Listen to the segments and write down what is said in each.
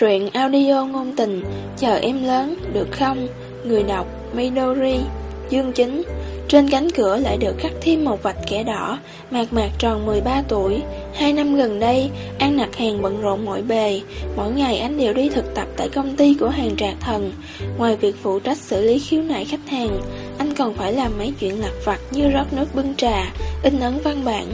Truyện audio ngôn tình Chờ em lớn, được không? Người đọc Midori Dương Chính Trên cánh cửa lại được khắc thêm một vạch kẻ đỏ Mạc mạc tròn 13 tuổi. Hai năm gần đây An nặc hàng bận rộn mỗi bề. Mỗi ngày anh đều đi thực tập tại công ty của hàng trạc thần. Ngoài việc phụ trách xử lý khiếu nại khách hàng Anh còn phải làm mấy chuyện lặt vặt như rót nước bưng trà In ấn văn bản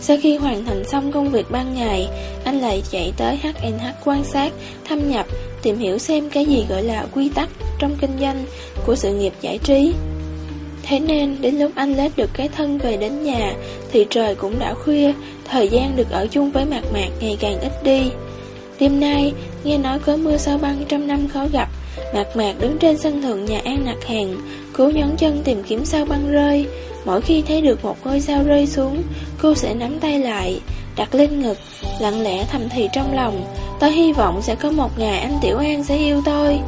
sau khi hoàn thành xong công việc ban ngày, anh lại chạy tới HNH quan sát, thâm nhập, tìm hiểu xem cái gì gọi là quy tắc trong kinh doanh của sự nghiệp giải trí. Thế nên, đến lúc anh lết được cái thân về đến nhà, thì trời cũng đã khuya, thời gian được ở chung với mạc mạc ngày càng ít đi. Đêm nay, nghe nói có mưa sao băng trăm năm khó gặp, mạc mạc đứng trên sân thượng nhà An Nặc Hàng, cố nhón chân tìm kiếm sao băng rơi. Mỗi khi thấy được một ngôi sao rơi xuống, cô sẽ nắm tay lại, đặt lên ngực, lặng lẽ thầm thì trong lòng. Tôi hy vọng sẽ có một ngày anh Tiểu An sẽ yêu tôi.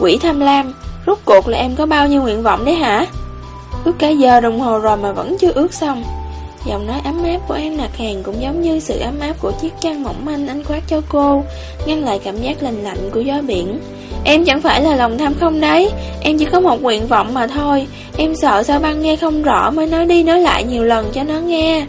Quỷ tham lam, rốt cuộc là em có bao nhiêu nguyện vọng đấy hả? Ước cả giờ đồng hồ rồi mà vẫn chưa ước xong. Giọng nói ấm áp của An Lạc Hàng cũng giống như sự ấm áp của chiếc chăn mỏng manh anh khoác cho cô, ngăn lại cảm giác lành lạnh của gió biển. Em chẳng phải là lòng tham không đấy, em chỉ có một nguyện vọng mà thôi, em sợ sao băng nghe không rõ mới nói đi nói lại nhiều lần cho nó nghe.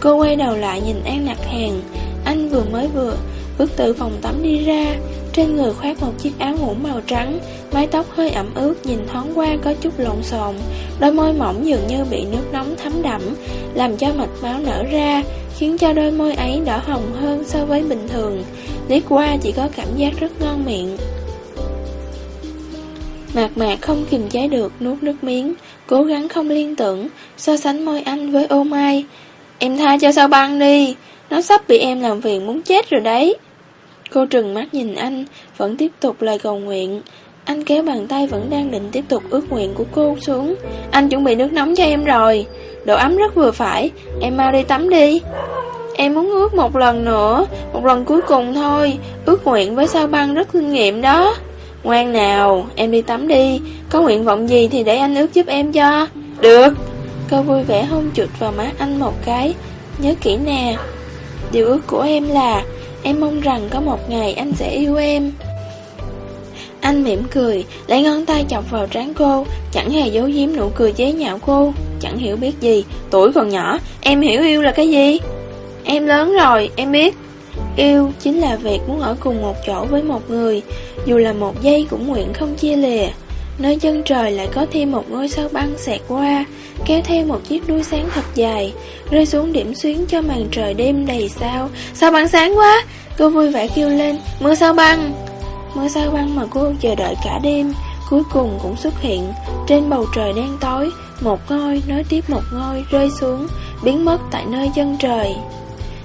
Cô quay đầu lại nhìn An Lạc Hàng, anh vừa mới vừa bước từ phòng tắm đi ra, trên người khoác một chiếc áo ngủ màu trắng, mái tóc hơi ẩm ướt nhìn thoáng qua có chút lộn xộn, đôi môi mỏng dường như bị nước nóng thấm đẫm, làm cho mạch máu nở ra, khiến cho đôi môi ấy đỏ hồng hơn so với bình thường. Liếc qua chỉ có cảm giác rất ngon miệng. Mạc mạc không kiềm chế được nuốt nước miếng, cố gắng không liên tưởng, so sánh môi anh với ô mai. Em tha cho sao băng đi, nó sắp bị em làm phiền muốn chết rồi đấy. Cô trừng mắt nhìn anh, vẫn tiếp tục lời cầu nguyện. Anh kéo bàn tay vẫn đang định tiếp tục ước nguyện của cô xuống. Anh chuẩn bị nước nóng cho em rồi. Độ ấm rất vừa phải, em mau đi tắm đi. Em muốn ước một lần nữa, một lần cuối cùng thôi. Ước nguyện với sao băng rất kinh nghiệm đó. Ngoan nào, em đi tắm đi. Có nguyện vọng gì thì để anh ước giúp em cho. Được. Cô vui vẻ hôn chụt vào má anh một cái. Nhớ kỹ nè. Điều ước của em là Em mong rằng có một ngày anh sẽ yêu em. Anh mỉm cười, Lấy ngón tay chọc vào trán cô, Chẳng hề giấu giếm nụ cười chế nhạo cô. Chẳng hiểu biết gì, Tuổi còn nhỏ, Em hiểu yêu là cái gì? Em lớn rồi, Em biết. Yêu chính là việc muốn ở cùng một chỗ với một người, Dù là một giây cũng nguyện không chia lìa. Nơi chân trời lại có thêm một ngôi sao băng xẹt qua, Kéo theo một chiếc đuôi sáng thật dài, Rơi xuống điểm xuyến cho màn trời đêm đầy sao. Sao băng sáng quá? Cô vui vẻ kêu lên, Mưa sao băng? Mưa sao băng mà cô chờ đợi cả đêm, Cuối cùng cũng xuất hiện. Trên bầu trời đen tối, Một ngôi, nối tiếp một ngôi, rơi xuống, Biến mất tại nơi chân trời.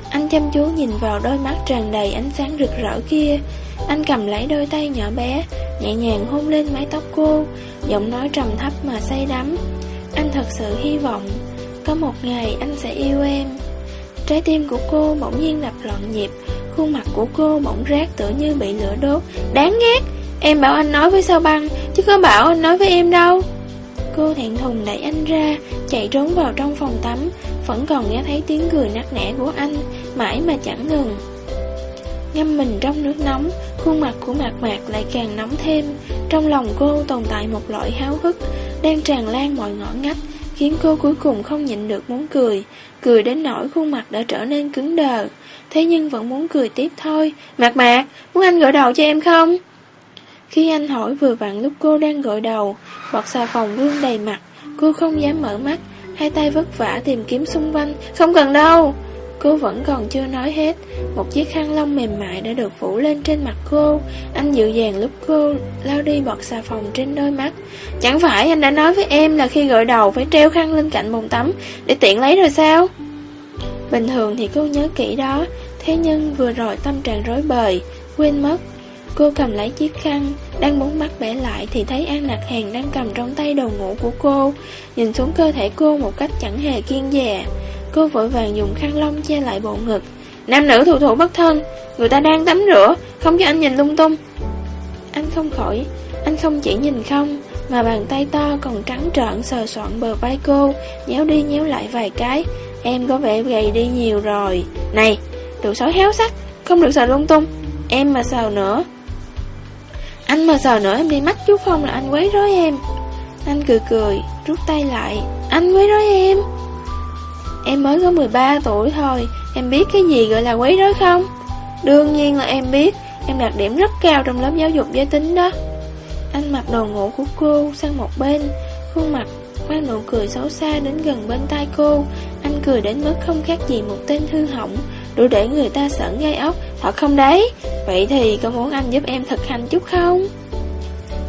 Anh chăm chú nhìn vào đôi mắt tràn đầy ánh sáng rực rỡ kia. Anh cầm lấy đôi tay nhỏ bé Nhẹ nhàng hôn lên mái tóc cô, Giọng nói trầm thấp mà say đắm. Anh thật sự hy vọng Có một ngày anh sẽ yêu em. Trái tim của cô bỗng nhiên đập loạn nhịp, Khuôn mặt của cô bỗng rát tựa như bị lửa đốt. Đáng ghét! Em bảo anh nói với sao băng, Chứ có bảo anh nói với em đâu. Cô thẹn thùng đẩy anh ra, Chạy trốn vào trong phòng tắm. Vẫn còn nghe thấy tiếng cười nắc nẻ của anh, Mãi mà chẳng ngừng. Ngâm mình trong nước nóng Khuôn mặt của mạc mạc lại càng nóng thêm. Trong lòng cô tồn tại một loại háo hức Đang tràn lan mọi ngõ ngách Khiến cô cuối cùng không nhịn được muốn cười. Cười đến nỗi khuôn mặt đã trở nên cứng đờ. Thế nhưng vẫn muốn cười tiếp thôi. Mạc mạc, muốn anh gội đầu cho em không? Khi anh hỏi vừa vặn lúc cô đang gội đầu Bọt xà phòng vương đầy mặt. Cô không dám mở mắt Hai tay vất vả tìm kiếm xung quanh. Không cần đâu. Cô vẫn còn chưa nói hết. Một chiếc khăn lông mềm mại đã được phủ lên trên mặt cô. Anh dịu dàng lúc cô lao đi bọt xà phòng trên đôi mắt. Chẳng phải anh đã nói với em là khi gội đầu phải treo khăn lên cạnh bồn tắm Để tiện lấy rồi sao? Bình thường thì cô nhớ kỹ đó. Thế nhưng vừa rồi tâm trạng rối bời, Quên mất. Cô cầm lấy chiếc khăn Đang muốn mắt bẻ lại Thì thấy An lạc Hàng đang cầm trong tay đầu ngủ của cô. Nhìn xuống cơ thể cô một cách chẳng hề kiên dè. Cô vội vàng dùng khăn lông che lại bộ ngực. Nam nữ thủ thủ bất thân, Người ta đang tắm rửa, Không cho anh nhìn lung tung. Anh không khỏi, Anh không chỉ nhìn không, Mà bàn tay to còn trắng trợn sờ soạn bờ vai cô, Nhéo đi nhéo lại vài cái. Em có vẻ gầy đi nhiều rồi. Này Đồ sói héo sắc, Không được sờ lung tung. Em mà sờ nữa. Anh mà sờ nữa, em đi mắt chú Phong là anh quấy rối em. Anh cười cười, Rút tay lại. Anh quấy rối em. Em mới có 13 tuổi thôi, Em biết cái gì gọi là quấy rối không? Đương nhiên là em biết, Em đạt điểm rất cao trong lớp giáo dục giới tính đó. Anh mặc đồ ngủ của cô sang một bên, Khuôn mặt mang nụ cười xấu xa đến gần bên tai cô. Anh cười đến mức không khác gì một tên hư hỏng, Đủ để người ta sởn gai ốc. Thật không đấy? Vậy thì có muốn anh giúp em thực hành chút không?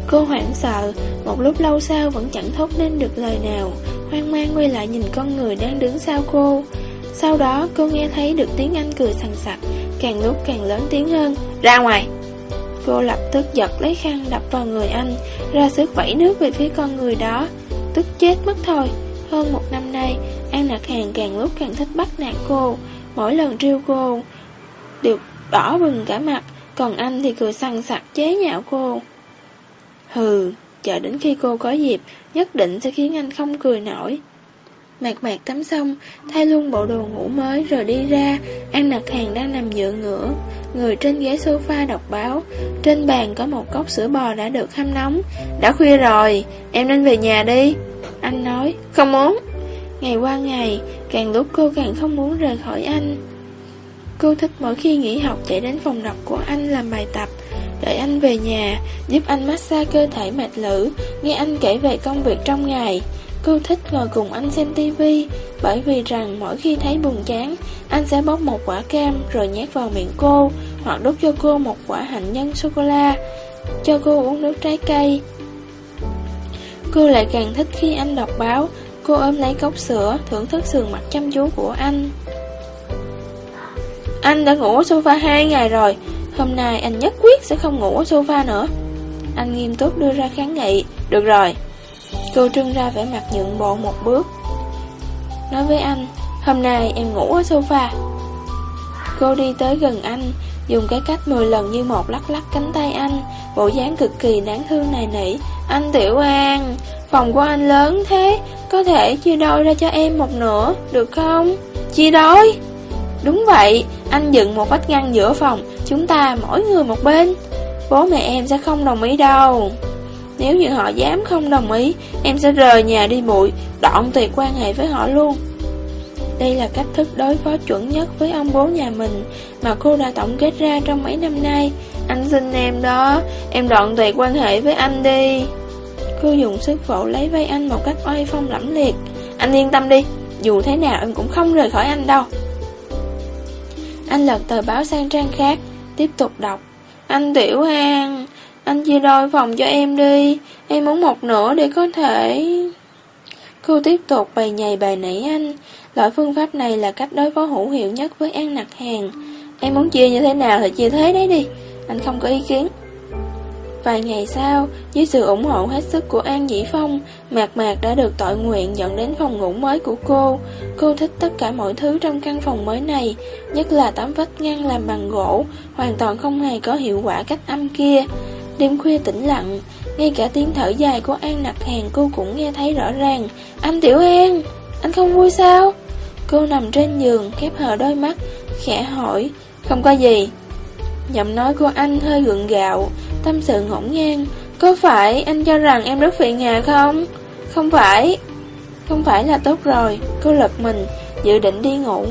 Cô hoảng sợ, Một lúc lâu sau vẫn chẳng thốt nên được lời nào. Hoang mang quay lại nhìn con người đang đứng sau cô. Sau đó, cô nghe thấy được tiếng anh cười sằng sặc, Càng lúc càng lớn tiếng hơn, Ra ngoài. Cô lập tức giật lấy khăn đập vào người anh, Ra sức vẫy nước về phía con người đó, Tức chết mất thôi. Hơn một năm nay, An Nạc Hàng càng lúc càng thích bắt nạt cô. Mỗi lần riêu cô, Đều đỏ bừng cả mặt, Còn anh thì cười sằng sặc chế nhạo cô. Hừ. Chờ đến khi cô có dịp, Nhất định sẽ khiến anh không cười nổi. Mạc mạc tắm xong, Thay luôn bộ đồ ngủ mới rồi đi ra. An Nặc Hàng đang nằm dựa ngửa Người trên ghế sofa đọc báo. Trên bàn có một cốc sữa bò đã được hâm nóng. Đã khuya rồi, Em nên về nhà đi. Anh nói, Không muốn. Ngày qua ngày, Càng lúc cô càng không muốn rời khỏi anh. Cô thích mỗi khi nghỉ học chạy đến phòng đọc của anh làm bài tập. Đợi anh về nhà, Giúp anh massage cơ thể mệt lử, Nghe anh kể về công việc trong ngày. Cô thích ngồi cùng anh xem tivi Bởi vì rằng mỗi khi thấy buồn chán, Anh sẽ bóc một quả cam Rồi nhét vào miệng cô, Hoặc đút cho cô một quả hạnh nhân sô-cô-la, Cho cô uống nước trái cây. Cô lại càng thích khi anh đọc báo, Cô ôm lấy cốc sữa, Thưởng thức sườn mặt chăm chú của anh. Anh đã ngủ ở sofa hai ngày rồi Hôm nay anh nhất quyết sẽ không ngủ ở sofa nữa. Anh nghiêm túc đưa ra kháng nghị. Được rồi. Cô trưng ra vẻ mặt nhượng bộ một bước. Nói với anh, Hôm nay em ngủ ở sofa. Cô đi tới gần anh, Dùng cái cách 10 lần như một lắc lắc cánh tay anh. Bộ dáng cực kỳ đáng thương này nỉ. Anh Tiểu An, Phòng của anh lớn thế, Có thể chia đôi ra cho em một nửa, Được không? Chia đôi? Đúng vậy, Anh dựng một vách ngăn giữa phòng Chúng ta mỗi người một bên. Bố mẹ em sẽ không đồng ý đâu. Nếu như họ dám không đồng ý, Em sẽ rời nhà đi bụi, Đoạn tuyệt quan hệ với họ luôn. Đây là cách thức đối phó chuẩn nhất với ông bố nhà mình Mà cô đã tổng kết ra trong mấy năm nay. Anh xin em đó, Em đoạn tuyệt quan hệ với anh đi. Cô dùng sức vỗ lấy vai anh một cách oai phong lẫm liệt. Anh yên tâm đi, Dù thế nào em cũng không rời khỏi anh đâu. Anh lật tờ báo sang trang khác. Tiếp tục đọc. Anh Tiểu An, Anh chia đôi phòng cho em đi. Em muốn một nửa để có thể Cô tiếp tục bày nhầy bài nảy anh. Loại phương pháp này là cách đối phó hữu hiệu nhất với An Nặc Hàng Em muốn chia như thế nào thì chia thế đấy đi. Anh không có ý kiến. Vài ngày sau, dưới sự ủng hộ hết sức của An Dĩ Phong, Mạc Mạc đã được tội nguyện dẫn đến phòng ngủ mới của cô. Cô thích tất cả mọi thứ trong căn phòng mới này, nhất là tấm vách ngăn làm bằng gỗ, hoàn toàn không hề có hiệu quả cách âm kia. Đêm khuya tĩnh lặng, ngay cả tiếng thở dài của An nặc hàng cô cũng nghe thấy rõ ràng. Anh Tiểu An, anh không vui sao? Cô nằm trên giường, khép hờ đôi mắt, khẽ hỏi, không có gì. Giọng nói của anh hơi gượng gạo, Tâm sự ngổn ngang Có phải anh cho rằng em rất phiền hà không? Không phải. Không phải là tốt rồi. Cô lật mình, Dự định đi ngủ.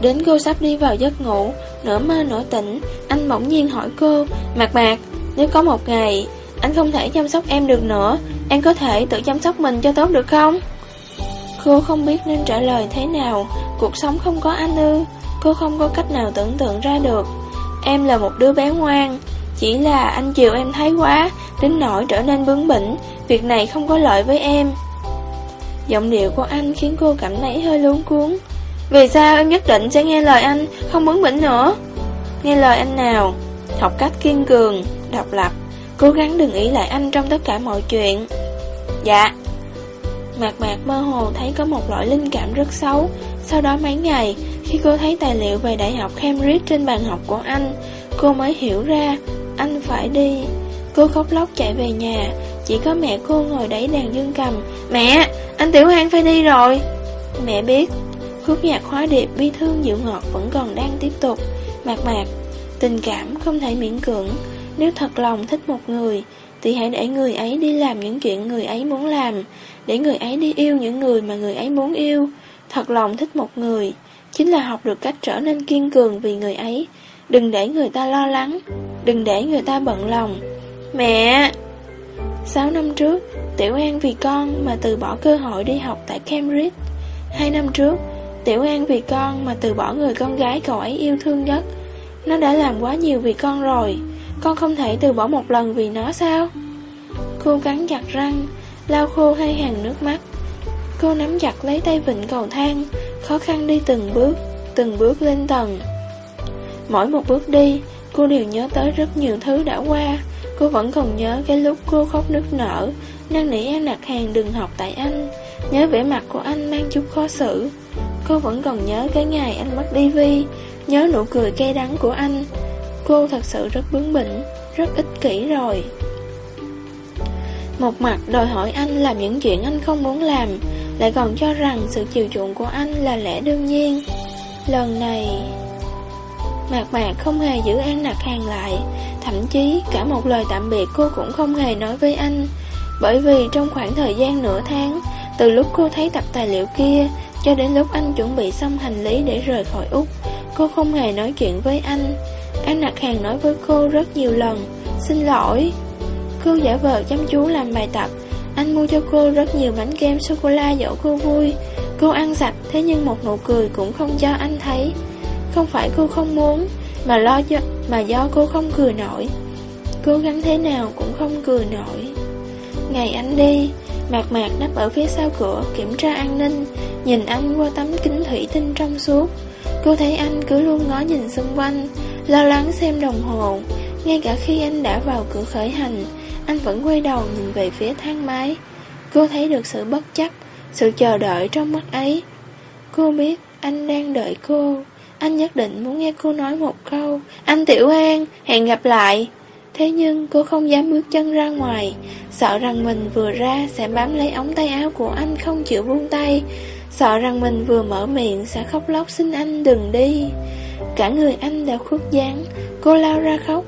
Đến cô sắp đi vào giấc ngủ, Nửa mơ nửa tỉnh, Anh bỗng nhiên hỏi cô, Mạc mạc, Nếu có một ngày Anh không thể chăm sóc em được nữa, Em có thể tự chăm sóc mình cho tốt được không? Cô không biết nên trả lời thế nào. Cuộc sống không có anh ư. Cô không có cách nào tưởng tượng ra được. Em là một đứa bé ngoan chỉ là anh chiều em thấy quá Đến nỗi trở nên bướng bỉnh. Việc này không có lợi với em. Giọng điệu của anh khiến cô cảm thấy hơi luống cuốn Vì sao em nhất định sẽ nghe lời anh Không bướng bỉnh nữa? Nghe lời anh nào? Học cách kiên cường, độc lập. Cố gắng đừng ý lại anh trong tất cả mọi chuyện. Dạ. Mạc mạc mơ hồ thấy có một loại linh cảm rất xấu. Sau đó mấy ngày khi cô thấy tài liệu về Đại học Cambridge trên bàn học của anh, cô mới hiểu ra anh phải đi. Cô khóc lóc chạy về nhà, chỉ có mẹ cô ngồi đẩy đàn dương cầm. Mẹ, anh Tiểu Hoang phải đi rồi. Mẹ biết, khúc nhạc hóa điệp bi thương dịu ngọt vẫn còn đang tiếp tục. Mạc mạc, Tình cảm không thể miễn cưỡng Nếu thật lòng thích một người Thì hãy để người ấy đi làm những chuyện người ấy muốn làm Để người ấy đi yêu những người mà người ấy muốn yêu Thật lòng thích một người Chính là học được cách trở nên kiên cường vì người ấy Đừng để người ta lo lắng. Đừng để người ta bận lòng. Mẹ! 6 năm trước, Tiểu An vì con mà từ bỏ cơ hội đi học tại Cambridge. Hai năm trước, Tiểu An vì con mà từ bỏ người con gái cậu ấy yêu thương nhất. Nó đã làm quá nhiều vì con rồi. Con không thể từ bỏ một lần vì nó sao? Cô cắn chặt răng, Lau khô hai hàng nước mắt. Cô nắm chặt lấy tay vịnh cầu thang, Khó khăn đi từng bước Từng bước lên tầng. Mỗi một bước đi, Cô đều nhớ tới rất nhiều thứ đã qua. Cô vẫn còn nhớ cái lúc cô khóc nức nở, Năn nỉ An Nạc Hàng đừng học tại anh, Nhớ vẻ mặt của anh mang chút khó xử. Cô vẫn còn nhớ cái ngày anh mất đi vi, Nhớ nụ cười cay đắng của anh. Cô thật sự rất bướng bỉnh, Rất ích kỷ rồi. Một mặt đòi hỏi anh làm những chuyện anh không muốn làm, Lại còn cho rằng sự chiều chuộng của anh là lẽ đương nhiên. Lần này Mạc mạc không hề giữ An Nặc Hàng lại. Thậm chí, cả một lời tạm biệt cô cũng không hề nói với anh. Bởi vì trong khoảng thời gian nửa tháng, Từ lúc cô thấy tập tài liệu kia, Cho đến lúc anh chuẩn bị xong hành lý để rời khỏi Úc, Cô không hề nói chuyện với anh. An Nặc Hàng nói với cô rất nhiều lần, Xin lỗi. Cô giả vờ chăm chú làm bài tập. Anh mua cho cô rất nhiều bánh kem sô-cô-la dỗ cô vui. Cô ăn sạch, Thế nhưng một nụ cười cũng không cho anh thấy không phải cô không muốn Mà lo do, mà do cô không cười nổi. Cố gắng thế nào cũng không cười nổi. Ngày anh đi Mạc mạc nắp ở phía sau cửa Kiểm tra an ninh Nhìn anh qua tấm kính thủy tinh trong suốt. Cô thấy anh cứ luôn ngó nhìn xung quanh Lo lắng xem đồng hồ. Ngay cả khi anh đã vào cửa khởi hành Anh vẫn quay đầu nhìn về phía thang máy. Cô thấy được sự bất chấp Sự chờ đợi trong mắt ấy. Cô biết anh đang đợi cô anh nhất định muốn nghe cô nói một câu. Anh Tiểu An, hẹn gặp lại. Thế nhưng cô không dám bước chân ra ngoài. Sợ rằng mình vừa ra sẽ bám lấy ống tay áo của anh không chịu buông tay. Sợ rằng mình vừa mở miệng sẽ khóc lóc xin anh đừng đi. Cả người anh đã khuất dáng. Cô lao ra khóc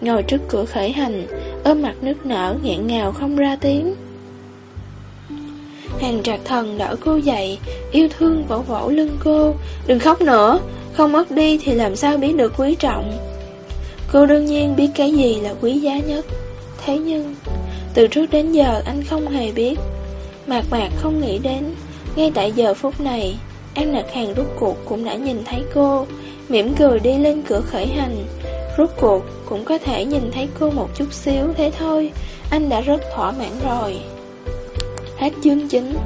Ngồi trước cửa khởi hành Ôm mặt nước nở nghẹn ngào không ra tiếng. Hàng trạc thần đỡ cô dậy Yêu thương vỗ vỗ lưng cô. Đừng khóc nữa không mất đi thì làm sao biết được quý trọng? Cô đương nhiên biết cái gì là quý giá nhất. Thế nhưng, Từ trước đến giờ anh không hề biết. Mạc mạc không nghĩ đến, Ngay tại giờ phút này An Nạc hàng rút cuộc cũng đã nhìn thấy cô, mỉm cười đi lên cửa khởi hành. Rút cuộc cũng có thể nhìn thấy cô một chút xíu Thế thôi, Anh đã rất thỏa mãn rồi. Hết chương chính